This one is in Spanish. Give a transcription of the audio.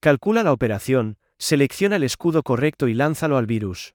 Calcula la operación, selecciona el escudo correcto y lánzalo al virus.